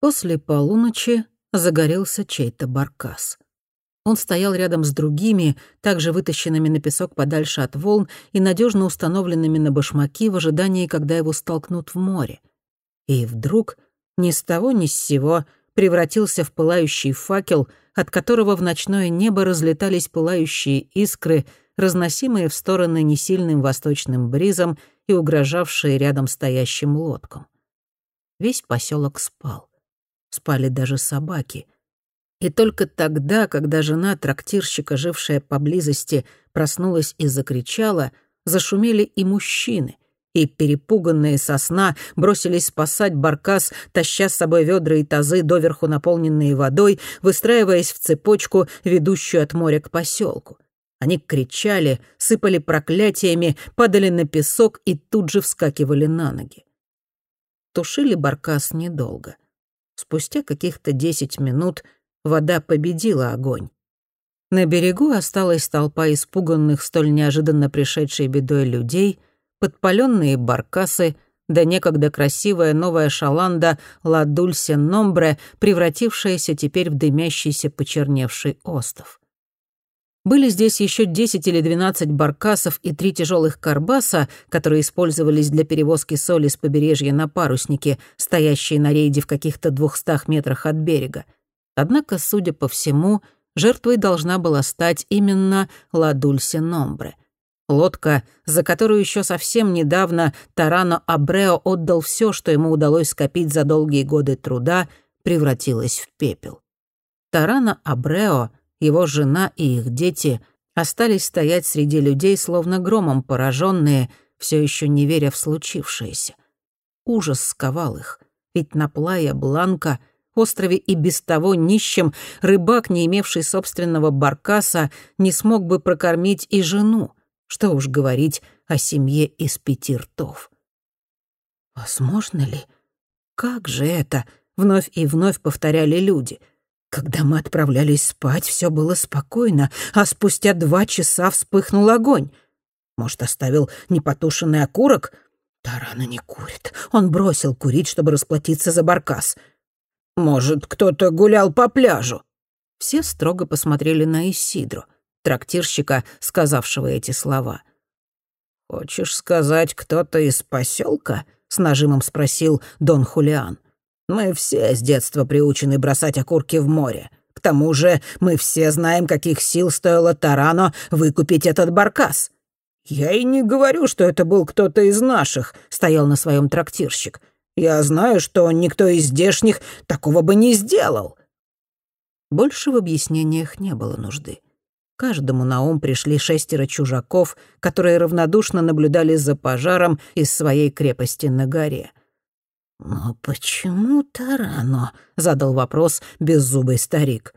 После полуночи загорелся чей-то баркас. Он стоял рядом с другими, также вытащенными на песок подальше от волн и надежно установленными на башмаки в ожидании, когда его столкнут в море. И вдруг, ни с того ни с сего, превратился в пылающий факел, от которого в ночное небо разлетались пылающие искры, разносимые в стороны несильным восточным бризом и угрожавшие рядом стоящим лодкам. Весь поселок спал. Спали даже собаки — и только тогда, когда жена трактирщика, жившая поблизости, проснулась и закричала, зашумели и мужчины, и, перепуганные со сна, бросились спасать баркас, таща с собой ведра и тазы, доверху наполненные водой, выстраиваясь в цепочку, ведущую от моря к поселку. Они кричали, сыпали проклятиями, падали на песок и тут же вскакивали на ноги. Тушили баркас недолго. Спустя каких-то десять минут — Вода победила огонь. На берегу осталась толпа испуганных столь неожиданно пришедшей бедой людей, подпаленные баркасы, да некогда красивая новая шаланда «Ла Дульсе Номбре», превратившаяся теперь в дымящийся почерневший остов. Были здесь еще 10 или 12 баркасов и три тяжелых карбаса, которые использовались для перевозки соли с побережья на паруснике, стоящие на рейде в каких-то двухстах метрах от берега. Однако, судя по всему, жертвой должна была стать именно Ладульсе Номбре. Лодка, за которую еще совсем недавно Тарано Абрео отдал все, что ему удалось скопить за долгие годы труда, превратилась в пепел. Тарано Абрео, его жена и их дети остались стоять среди людей, словно громом пораженные, все еще не веря в случившееся. Ужас сковал их, ведь на Плая Бланка — острове и без того нищим, рыбак, не имевший собственного баркаса, не смог бы прокормить и жену. Что уж говорить о семье из пяти ртов. «Возможно ли? Как же это?» — вновь и вновь повторяли люди. «Когда мы отправлялись спать, все было спокойно, а спустя два часа вспыхнул огонь. Может, оставил непотушенный окурок?» Тарана не курит. Он бросил курить, чтобы расплатиться за баркас. Может, кто-то гулял по пляжу?» Все строго посмотрели на Исидру, трактирщика, сказавшего эти слова. «Хочешь сказать, кто-то из поселка? с нажимом спросил Дон Хулиан. «Мы все с детства приучены бросать окурки в море. К тому же мы все знаем, каких сил стоило Тарано выкупить этот баркас». «Я и не говорю, что это был кто-то из наших», — стоял на своем трактирщик. Я знаю, что никто из здешних такого бы не сделал». Больше в объяснениях не было нужды. Каждому на ум пришли шестеро чужаков, которые равнодушно наблюдали за пожаром из своей крепости на горе. «Но почему Тарано?» — задал вопрос беззубый старик.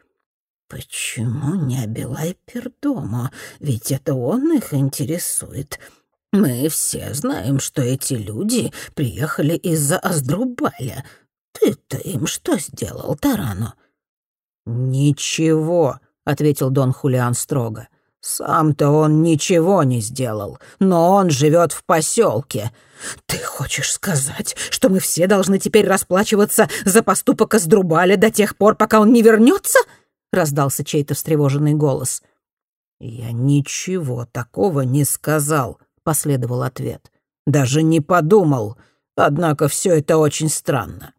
«Почему не Абилай Пердомо? Ведь это он их интересует. Мы все знаем, что эти люди приехали из-за Аздрубаля. Ты-то им что сделал, Тарано?» «Ничего», — ответил Дон Хулиан строго. «Сам-то он ничего не сделал, но он живет в поселке. Ты хочешь сказать, что мы все должны теперь расплачиваться за поступок Аздрубаля до тех пор, пока он не вернется? раздался чей-то встревоженный голос. «Я ничего такого не сказал», — последовал ответ. «Даже не подумал. Однако все это очень странно».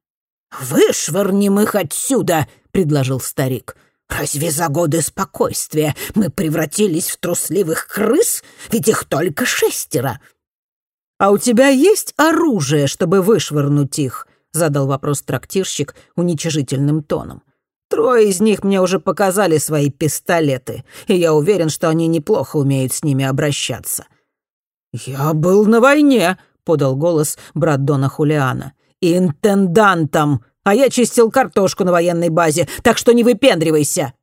«Вышвырнем их отсюда!» — предложил старик. «Разве за годы спокойствия мы превратились в трусливых крыс? Ведь их только шестеро!» «А у тебя есть оружие, чтобы вышвырнуть их?» — задал вопрос трактирщик уничижительным тоном. «Трое из них мне уже показали свои пистолеты, и я уверен, что они неплохо умеют с ними обращаться. «Я был на войне», — подал голос брат Дона Хулиана. «Интендантом, а я чистил картошку на военной базе, так что не выпендривайся».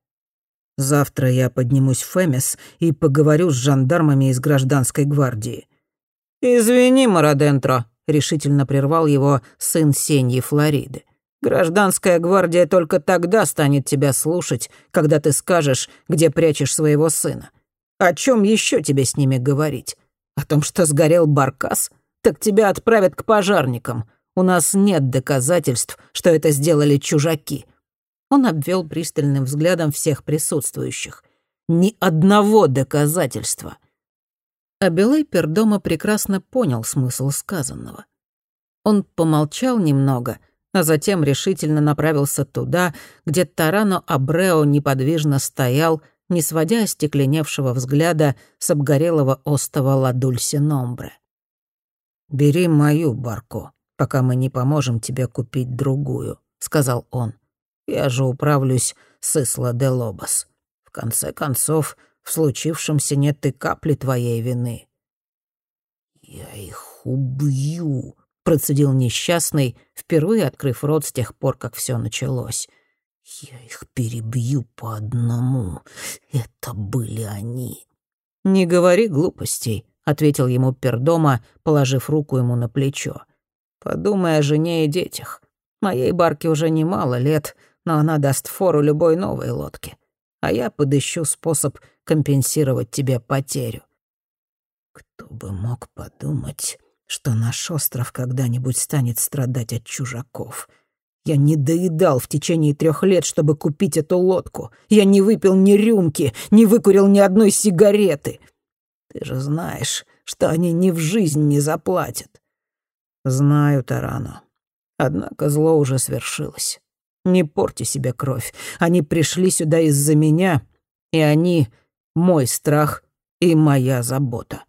Завтра я поднимусь в Фемис и поговорю с жандармами из гражданской гвардии. «Извини, Марадентро», — решительно прервал его сын Сеньи Флориды. «Гражданская гвардия только тогда станет тебя слушать, когда ты скажешь, где прячешь своего сына. О чем еще тебе с ними говорить? О том, что сгорел баркас? Так тебя отправят к пожарникам. У нас нет доказательств, что это сделали чужаки». Он обвел пристальным взглядом всех присутствующих. «Ни одного доказательства». Абилай Пердома прекрасно понял смысл сказанного. Он помолчал немного, а затем решительно направился туда, где Тарано Абрео неподвижно стоял, не сводя остекленевшего взгляда с обгорелого остова Ладульси Номбре. «Бери мою барку, пока мы не поможем тебе купить другую», — сказал он. «Я же управлюсь с Исла де Лобос. В конце концов, в случившемся нет и капли твоей вины». «Я их убью», — процедил несчастный, впервые открыв рот с тех пор, как все началось. «Я их перебью по одному. Это были они». «Не говори глупостей», — ответил ему Пердома, положив руку ему на плечо. «Подумай о жене и детях. Моей барке уже немало лет, но она даст фору любой новой лодке. А я подыщу способ компенсировать тебе потерю». Кто бы мог подумать, что наш остров когда-нибудь станет страдать от чужаков. Я не доедал в течение трех лет, чтобы купить эту лодку. Я не выпил ни рюмки, не выкурил ни одной сигареты. Ты же знаешь, что они ни в жизнь не заплатят. Знаю, Тарано. Однако зло уже свершилось. Не порти себе кровь. Они пришли сюда из-за меня, и они — мой страх и моя забота.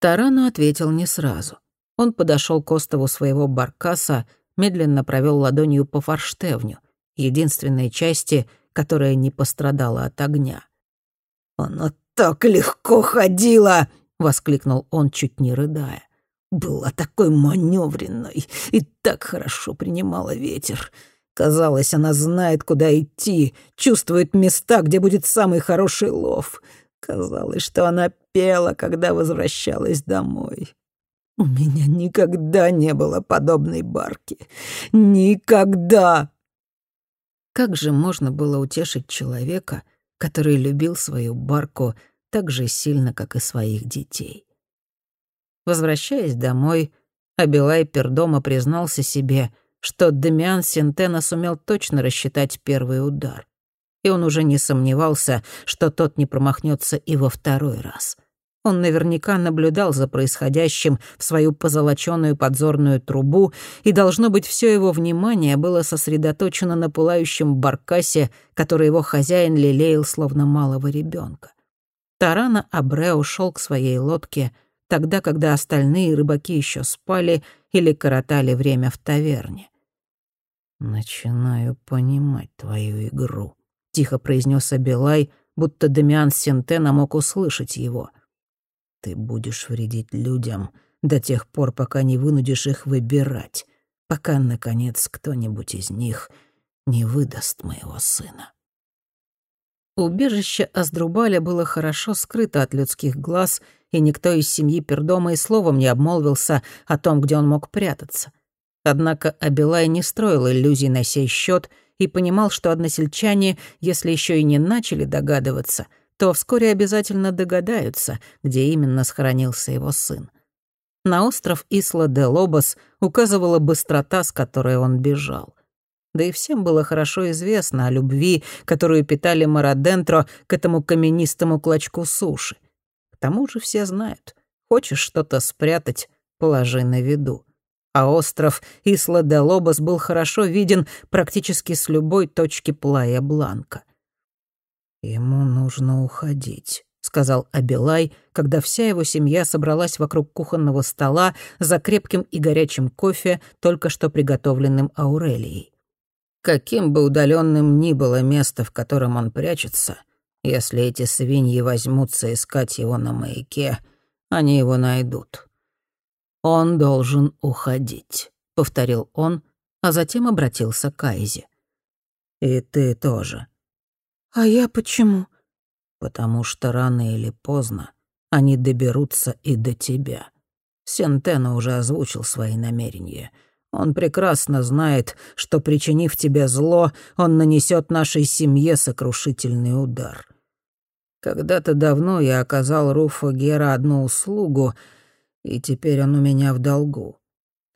Тарану ответил не сразу. Он подошел к остову своего баркаса, медленно провел ладонью по форштевню, единственной части, которая не пострадала от огня. «Она так легко ходила!» — воскликнул он, чуть не рыдая. «Была такой маневренной и так хорошо принимала ветер. Казалось, она знает, куда идти, чувствует места, где будет самый хороший лов. Казалось, что она пела, когда возвращалась домой. У меня никогда не было подобной барки. Никогда!» Как же можно было утешить человека, который любил свою барку так же сильно, как и своих детей. Возвращаясь домой, Абилай Пердома признался себе, что Демиан Сентена сумел точно рассчитать первый удар. И он уже не сомневался, что тот не промахнется и во второй раз. Он наверняка наблюдал за происходящим в свою позолоченную подзорную трубу, и, должно быть, все его внимание было сосредоточено на пылающем баркасе, который его хозяин лелеял словно малого ребенка. Тарана Абре ушел к своей лодке тогда, когда остальные рыбаки еще спали или коротали время в таверне. «Начинаю понимать твою игру», — тихо произнес Абилай, будто Дамиан Сентена мог услышать его — ты будешь вредить людям до тех пор, пока не вынудишь их выбирать, пока, наконец, кто-нибудь из них не выдаст моего сына. Убежище Аздрубаля было хорошо скрыто от людских глаз, и никто из семьи Пердома и словом не обмолвился о том, где он мог прятаться. Однако Абилай не строил иллюзий на сей счет и понимал, что односельчане, если еще и не начали догадываться — то вскоре обязательно догадаются, где именно сохранился его сын. На остров Исла-де-Лобос указывала быстрота, с которой он бежал. Да и всем было хорошо известно о любви, которую питали Марадентро к этому каменистому клочку суши. Тому же все знают, хочешь что-то спрятать, положи на виду. А остров Исла-де-Лобос был хорошо виден практически с любой точки Плая-Бланка. «Ему нужно уходить», — сказал Абилай, когда вся его семья собралась вокруг кухонного стола за крепким и горячим кофе, только что приготовленным Аурелией. Каким бы удаленным ни было место, в котором он прячется, если эти свиньи возьмутся искать его на маяке, они его найдут. «Он должен уходить», — повторил он, а затем обратился к Айзе. «И ты тоже. «А я почему?» «Потому что рано или поздно они доберутся и до тебя. Сентена уже озвучил свои намерения. Он прекрасно знает, что, причинив тебе зло, он нанесет нашей семье сокрушительный удар. Когда-то давно я оказал Руфу Гера одну услугу, и теперь он у меня в долгу.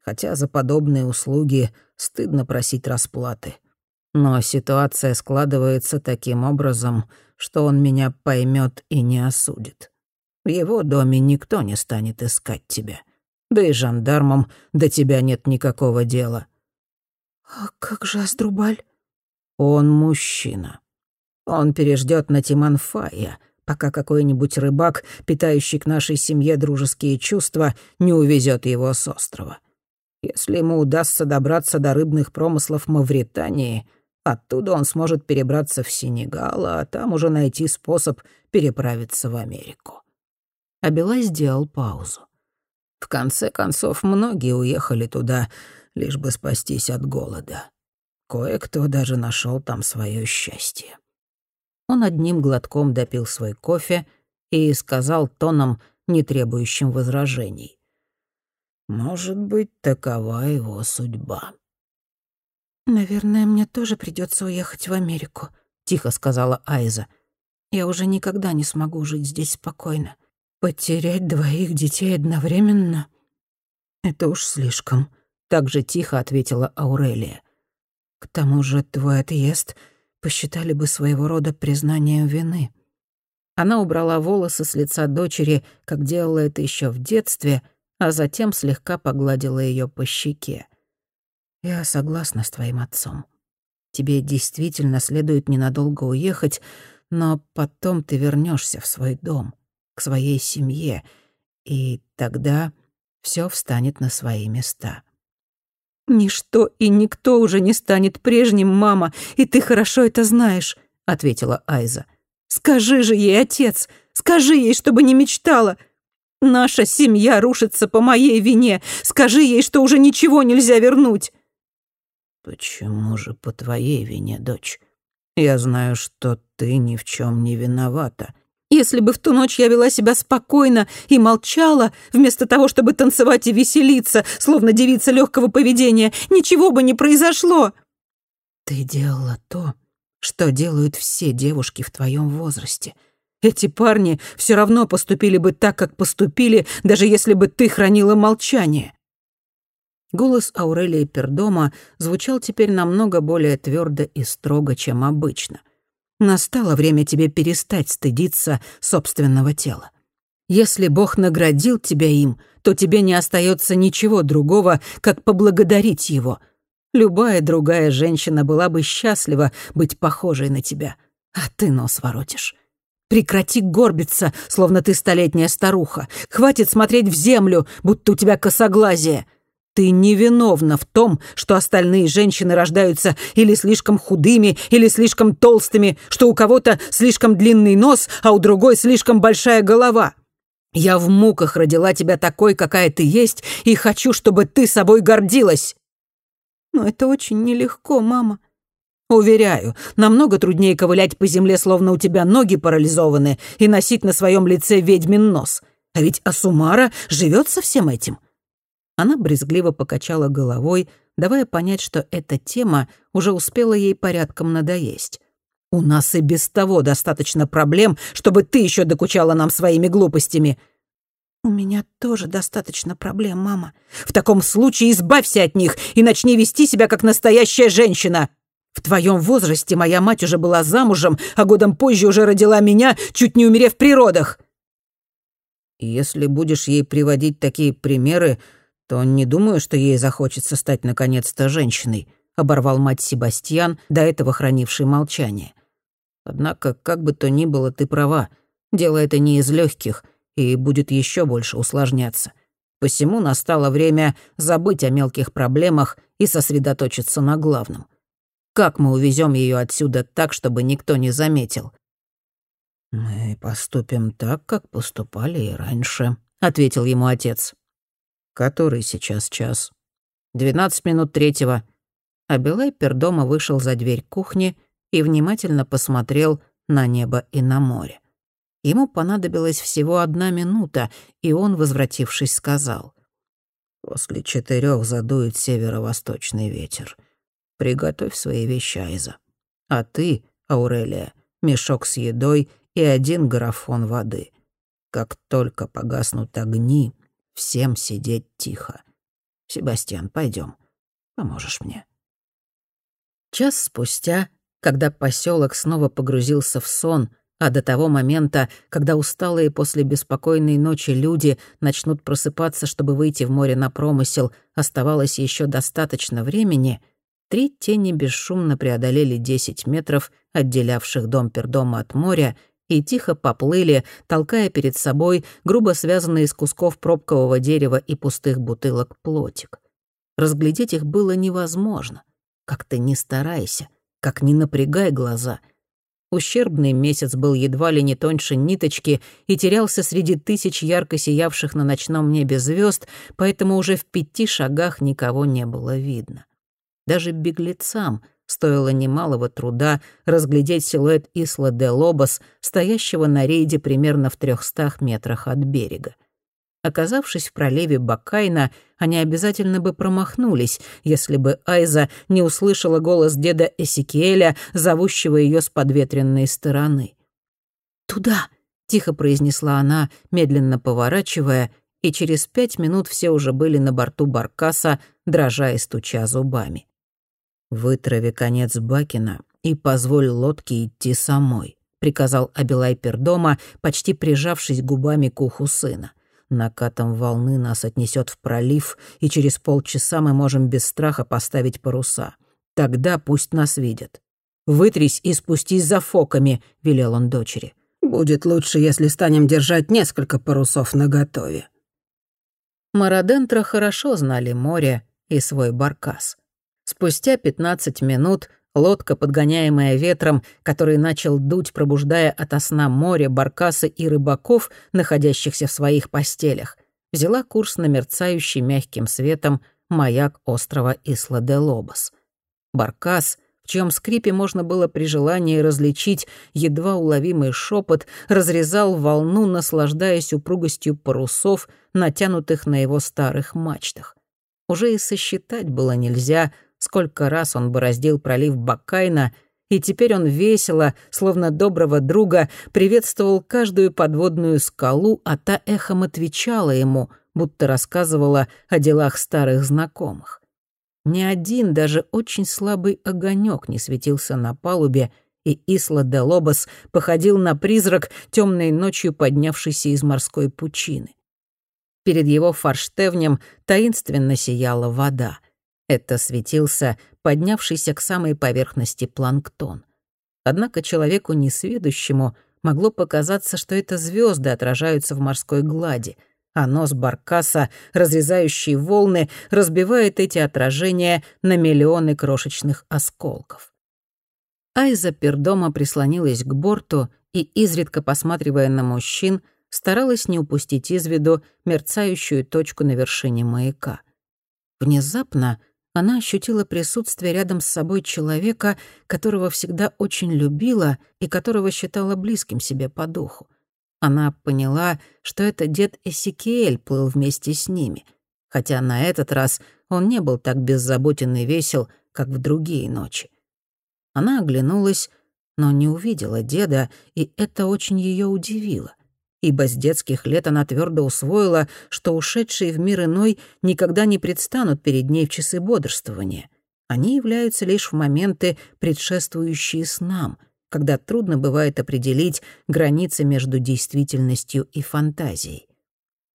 хотя за подобные услуги стыдно просить расплаты. Но ситуация складывается таким образом, что он меня поймет и не осудит. В его доме никто не станет искать тебя. Да и жандармам до тебя нет никакого дела. «А как же Аздрубаль?» «Он мужчина. Он переждет на Тиманфая, пока какой-нибудь рыбак, питающий к нашей семье дружеские чувства, не увезет его с острова. Если ему удастся добраться до рыбных промыслов Мавритании, оттуда он сможет перебраться в Сенегал, а там уже найти способ переправиться в Америку». Абилай сделал паузу. В конце концов, многие уехали туда, лишь бы спастись от голода. Кое-кто даже нашел там свое счастье. Он одним глотком допил свой кофе и сказал тоном, не требующим возражений. «Может быть, такова его судьба». «Наверное, мне тоже придется уехать в Америку», — тихо сказала Айза. «Я уже никогда не смогу жить здесь спокойно. Потерять двоих детей одновременно — это уж слишком», — так же тихо ответила Аурелия. «К тому же твой отъезд посчитали бы своего рода признанием вины». Она убрала волосы с лица дочери, как делала это еще в детстве, а затем слегка погладила ее по щеке. «Я согласна с твоим отцом. Тебе действительно следует ненадолго уехать, но потом ты вернешься в свой дом, к своей семье, и тогда все встанет на свои места». «Ничто и никто уже не станет прежним, мама, и ты хорошо это знаешь», — ответила Айза. «Скажи же ей, отец, скажи ей, чтобы не мечтала. Наша семья рушится по моей вине. Скажи ей, что уже ничего нельзя вернуть». «Почему же по твоей вине, дочь? Я знаю, что ты ни в чем не виновата», если бы в ту ночь я вела себя спокойно и молчала, вместо того, чтобы танцевать и веселиться, словно девица легкого поведения, ничего бы не произошло. Ты делала то, что делают все девушки в твоем возрасте. Эти парни все равно поступили бы так, как поступили, даже если бы ты хранила молчание. Голос Аурелии Пердома звучал теперь намного более твердо и строго, чем обычно — Настало время тебе перестать стыдиться собственного тела. Если Бог наградил тебя им, то тебе не остается ничего другого, как поблагодарить Его. Любая другая женщина была бы счастлива быть похожей на тебя, а ты нос воротишь. Прекрати горбиться, словно ты столетняя старуха. Хватит смотреть в землю, будто у тебя косоглазие. Ты невиновна в том, что остальные женщины рождаются или слишком худыми, или слишком толстыми, что у кого-то слишком длинный нос, а у другой слишком большая голова. Я в муках родила тебя такой, какая ты есть, и хочу, чтобы ты собой гордилась. Но это очень нелегко, мама. Уверяю, намного труднее ковылять по земле, словно у тебя ноги парализованы, и носить на своем лице ведьмин нос. А ведь Асумара живет со всем этим. Она брезгливо покачала головой, давая понять, что эта тема уже успела ей порядком надоесть. «У нас и без того достаточно проблем, чтобы ты еще докучала нам своими глупостями». «У меня тоже достаточно проблем, мама». «В таком случае избавься от них и начни вести себя как настоящая женщина. В твоем возрасте моя мать уже была замужем, а годом позже уже родила меня, чуть не умерев при родах». «Если будешь ей приводить такие примеры, то не думаю, что ей захочется стать наконец-то женщиной», — оборвал мать Себастьян, до этого хранивший молчание. «Однако, как бы то ни было, ты права. Дело это не из легких и будет еще больше усложняться. Посему настало время забыть о мелких проблемах и сосредоточиться на главном. Как мы увезем ее отсюда так, чтобы никто не заметил?» «Мы поступим так, как поступали и раньше», — ответил ему отец. Который сейчас час? Двенадцать минут третьего. А Белайпер дома вышел за дверь кухни и внимательно посмотрел на небо и на море. Ему понадобилась всего одна минута, и он, возвратившись, сказал. «После четырех задует северо-восточный ветер. Приготовь свои вещи, Айза. А ты, Аурелия, мешок с едой и один графон воды. Как только погаснут огни, всем сидеть тихо. Себастьян, пойдем, поможешь мне». Час спустя, когда поселок снова погрузился в сон, а до того момента, когда усталые после беспокойной ночи люди начнут просыпаться, чтобы выйти в море на промысел, оставалось еще достаточно времени, три тени бесшумно преодолели 10 метров, отделявших дом пердома от моря, и тихо поплыли, толкая перед собой грубо связанный из кусков пробкового дерева и пустых бутылок плотик. Разглядеть их было невозможно. Как ты не старайся, как не напрягай глаза. Ущербный месяц был едва ли не тоньше ниточки и терялся среди тысяч ярко сиявших на ночном небе звезд, поэтому уже в пяти шагах никого не было видно. Даже беглецам — Стоило немалого труда разглядеть силуэт Исла де Лобос, стоящего на рейде примерно в трехстах метрах от берега. Оказавшись в проливе Бакайна, они обязательно бы промахнулись, если бы Айза не услышала голос деда Эсикиэля, зовущего ее с подветренной стороны. «Туда!» — тихо произнесла она, медленно поворачивая, и через пять минут все уже были на борту баркаса, дрожа и стуча зубами. «Вытрави конец Бакина и позволь лодке идти самой», — приказал Абилай Пердома, почти прижавшись губами к уху сына. «Накатом волны нас отнесет в пролив, и через полчаса мы можем без страха поставить паруса. Тогда пусть нас видят». «Вытрись и спустись за фоками», — велел он дочери. «Будет лучше, если станем держать несколько парусов наготове». Марадентра хорошо знали море и свой баркас. Спустя 15 минут лодка, подгоняемая ветром, который начал дуть, пробуждая ото сна море, баркасы и рыбаков, находящихся в своих постелях, взяла курс на мерцающий мягким светом маяк острова Исла-де-Лобос. Баркас — в чьем скрипе можно было при желании различить едва уловимый шепот, разрезал волну, наслаждаясь упругостью парусов, натянутых на его старых мачтах. Уже и сосчитать было нельзя, сколько раз он бороздил пролив Бакайна, и теперь он весело, словно доброго друга, приветствовал каждую подводную скалу, а та эхом отвечала ему, будто рассказывала о делах старых знакомых. Ни один, даже очень слабый огонек не светился на палубе, и Исла де Лобос походил на призрак, темной ночью поднявшийся из морской пучины. Перед его форштевнем таинственно сияла вода. Это светился поднявшийся к самой поверхности планктон. Однако человеку несведущему могло показаться, что это звезды отражаются в морской глади, а нос баркаса, разрезающий волны, разбивает эти отражения на миллионы крошечных осколков. Айза пердома прислонилась к борту и, изредка посматривая на мужчин, старалась не упустить из виду мерцающую точку на вершине маяка. Внезапно она ощутила присутствие рядом с собой человека, которого всегда очень любила и которого считала близким себе по духу. Она поняла, что это дед Эсикиэль плыл вместе с ними, хотя на этот раз он не был так беззаботен и весел, как в другие ночи. Она оглянулась, но не увидела деда, и это очень ее удивило ибо с детских лет она твердо усвоила, что ушедшие в мир иной никогда не предстанут перед ней в часы бодрствования. Они являются лишь в моменты, предшествующие снам, когда трудно бывает определить границы между действительностью и фантазией.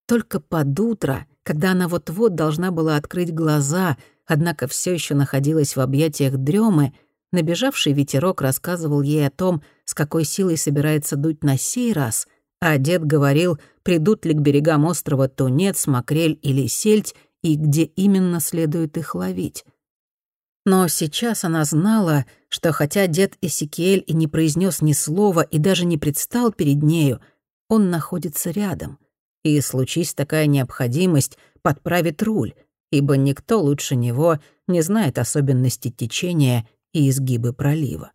Только под утро, когда она вот-вот должна была открыть глаза, однако все еще находилась в объятиях дремы, набежавший ветерок рассказывал ей о том, с какой силой собирается дуть на сей раз, а дед говорил, придут ли к берегам острова тунец, макрель или сельдь, и где именно следует их ловить. Но сейчас она знала, что хотя дед Эсикиэль и не произнес ни слова и даже не предстал перед нею, он находится рядом. И, случись такая необходимость, подправит руль, ибо никто лучше него не знает особенности течения и изгибы пролива.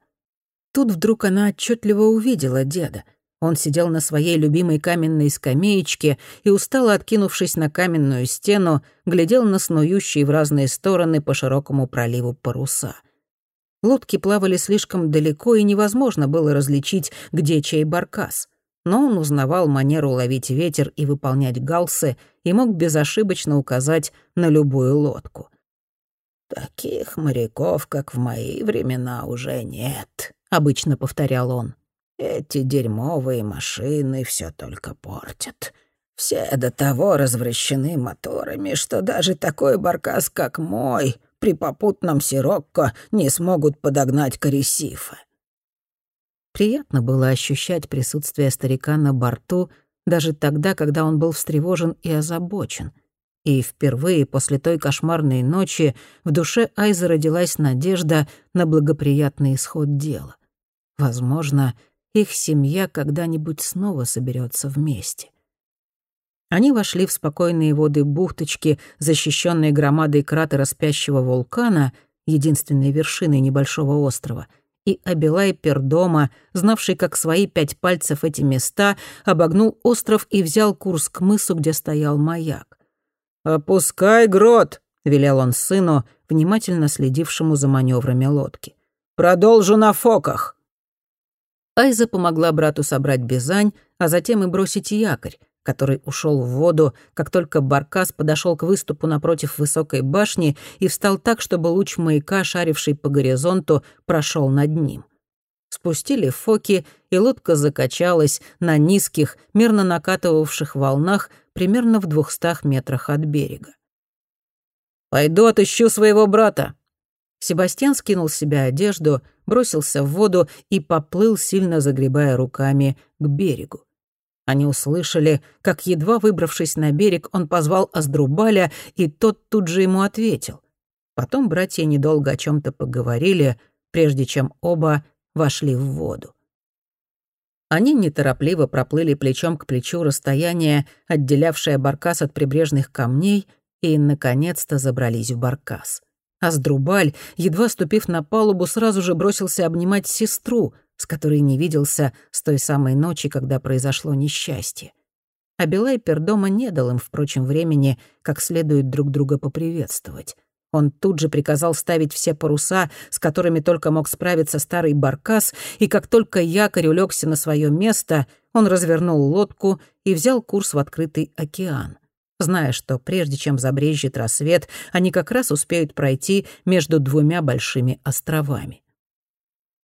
Тут вдруг она отчетливо увидела деда — он сидел на своей любимой каменной скамеечке и, устало откинувшись на каменную стену, глядел на снующие в разные стороны по широкому проливу паруса. Лодки плавали слишком далеко, и невозможно было различить, где чей баркас. но он узнавал манеру ловить ветер и выполнять галсы и мог безошибочно указать на любую лодку. «Таких моряков, как в мои времена, уже нет», — обычно повторял он. «Эти дерьмовые машины все только портят. Все до того развращены моторами, что даже такой баркас, как мой, при попутном сирокко не смогут подогнать к Приятно было ощущать присутствие старика на борту даже тогда, когда он был встревожен и озабочен. И впервые после той кошмарной ночи в душе Айза родилась надежда на благоприятный исход дела. Возможно, их семья когда-нибудь снова соберется вместе. Они вошли в спокойные воды бухточки, защищенные громадой кратера спящего вулкана, единственной вершиной небольшого острова — и Абилай Пердома, знавший как свои пять пальцев эти места, обогнул остров и взял курс к мысу, где стоял маяк. «Опускай грот!» — велел он сыну, внимательно следившему за маневрами лодки. «Продолжу на фоках!» Айза помогла брату собрать бизань, а затем и бросить якорь, который ушел в воду, как только Баркас подошел к выступу напротив высокой башни и встал так, чтобы луч маяка, шаривший по горизонту, прошел над ним. Спустили фоки, и лодка закачалась на низких, мирно накатывавших волнах примерно в двухстах метрах от берега. «Пойду отыщу своего брата». Себастьян скинул с себя одежду, бросился в воду и поплыл, сильно загребая руками, к берегу. Они услышали, как, едва выбравшись на берег, он позвал Аздрубаля, и тот тут же ему ответил. Потом братья недолго о чем то поговорили, прежде чем оба вошли в воду. Они неторопливо проплыли плечом к плечу расстояние, отделявшее баркас от прибрежных камней, и, наконец-то, забрались в баркас. Аздрубаль, едва ступив на палубу, сразу же бросился обнимать сестру — с которой не виделся с той самой ночи, когда произошло несчастье. А Билай Пердома не дал им, впрочем, времени как следует друг друга поприветствовать. Он тут же приказал ставить все паруса, с которыми только мог справиться старый баркас, и как только якорь улегся на свое место, он развернул лодку и взял курс в открытый океан, зная, что прежде чем забрежет рассвет, они как раз успеют пройти между двумя большими островами.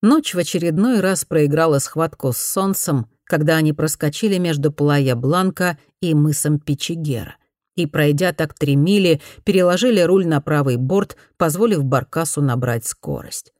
Ночь в очередной раз проиграла схватку с солнцем, когда они проскочили между Плая Бланка и мысом Пичигера. И, пройдя так три мили, переложили руль на правый борт, позволив Баркасу набрать скорость.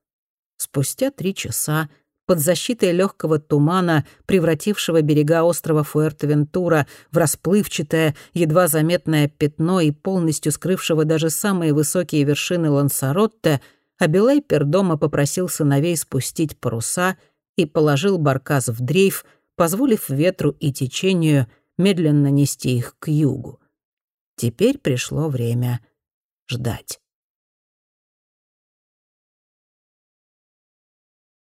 Спустя три часа под защитой легкого тумана, превратившего берега острова Фуэртовентура в расплывчатое, едва заметное пятно и полностью скрывшего даже самые высокие вершины Лансаротте, а Белай Пердома попросил сыновей спустить паруса и положил баркас в дрейф, позволив ветру и течению медленно нести их к югу. Теперь пришло время ждать.